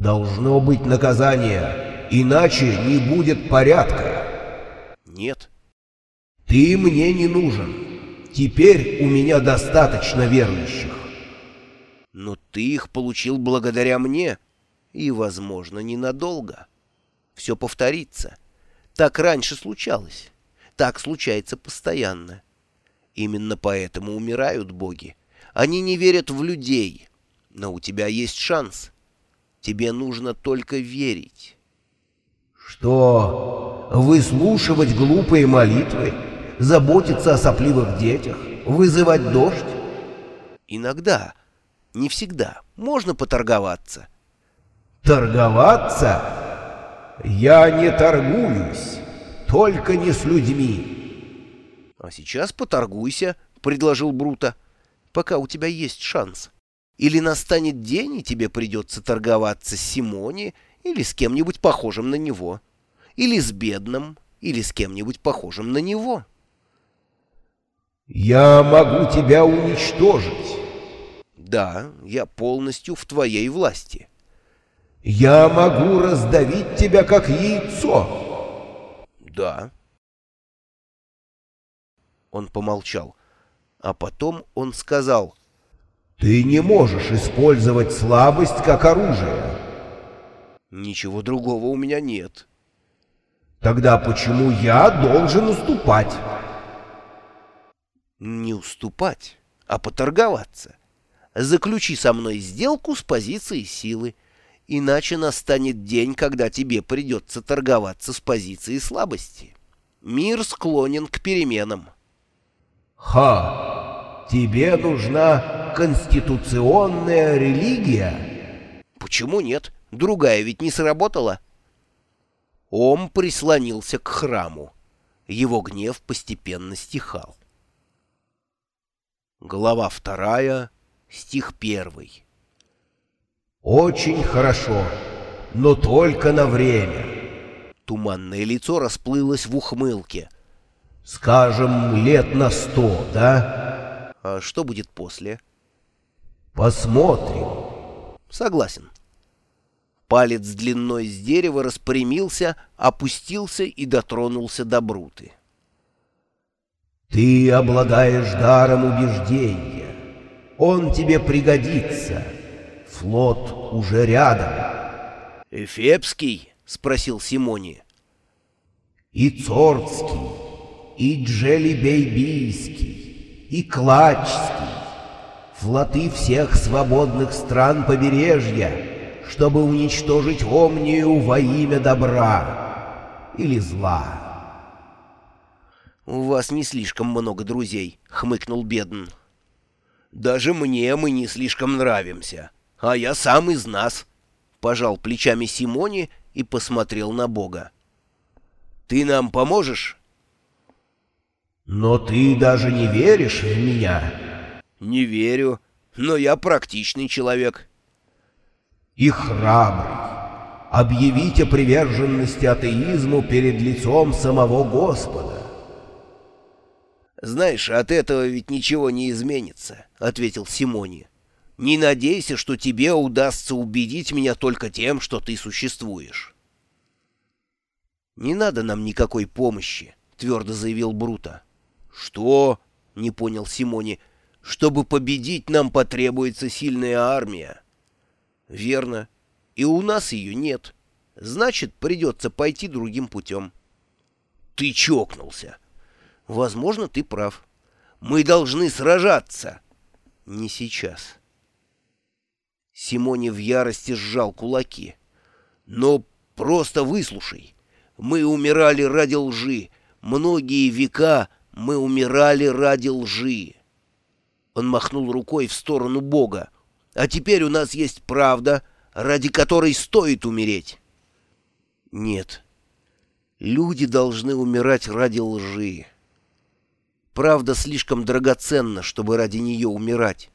Должно быть наказание, иначе не будет порядка. Нет. Ты мне не нужен. Теперь у меня достаточно верующих. Но ты их получил благодаря мне, и, возможно, ненадолго. Все повторится. Так раньше случалось. Так случается постоянно. Именно поэтому умирают боги. Они не верят в людей. Но у тебя есть шанс. Тебе нужно только верить. Что? Выслушивать глупые молитвы? Заботиться о сопливых детях? Вызывать дождь? Иногда, не всегда, можно поторговаться. Торговаться? Я не торгуюсь, только не с людьми. А сейчас поторгуйся, предложил Брута, пока у тебя есть шанс. Или настанет день, и тебе придется торговаться с Симони или с кем-нибудь похожим на него. Или с бедным, или с кем-нибудь похожим на него. Я могу тебя уничтожить. Да, я полностью в твоей власти. Я могу раздавить тебя, как яйцо. Да. Он помолчал, а потом он сказал — ты не можешь использовать слабость как оружие. Ничего другого у меня нет. Тогда почему я должен уступать? Не уступать, а поторговаться. Заключи со мной сделку с позиции силы, иначе настанет день, когда тебе придется торговаться с позиции слабости. Мир склонен к переменам. Ха! Тебе нужна конституционная религия? Почему нет? Другая ведь не сработала. Ом прислонился к храму. Его гнев постепенно стихал. Глава вторая, стих первый. «Очень хорошо, но только на время». Туманное лицо расплылось в ухмылке. «Скажем, лет на сто, да?» «А что будет после?» Посмотрим. Согласен. Палец длиной с дерева распрямился, опустился и дотронулся до бруты. Ты обладаешь даром убеждения. Он тебе пригодится. Флот уже рядом. «Эфепский?» — спросил Симони. «И Цордский, и Джелибейбийский, и Клачский, флоты всех свободных стран побережья, чтобы уничтожить Омнию во имя добра или зла. «У вас не слишком много друзей», — хмыкнул Бедн. «Даже мне мы не слишком нравимся, а я сам из нас», — пожал плечами Симони и посмотрел на Бога. «Ты нам поможешь?» «Но ты даже не веришь в меня», «Не верю, но я практичный человек». «И храбрый. Объявите приверженности атеизму перед лицом самого Господа». «Знаешь, от этого ведь ничего не изменится», — ответил Симони. «Не надейся, что тебе удастся убедить меня только тем, что ты существуешь». «Не надо нам никакой помощи», — твердо заявил Брута. «Что?» — не понял Симони. Чтобы победить, нам потребуется сильная армия. Верно. И у нас ее нет. Значит, придется пойти другим путем. Ты чокнулся. Возможно, ты прав. Мы должны сражаться. Не сейчас. Симоне в ярости сжал кулаки. Но просто выслушай. Мы умирали ради лжи. Многие века мы умирали ради лжи. Он махнул рукой в сторону Бога. «А теперь у нас есть правда, ради которой стоит умереть». «Нет. Люди должны умирать ради лжи. Правда слишком драгоценна, чтобы ради нее умирать.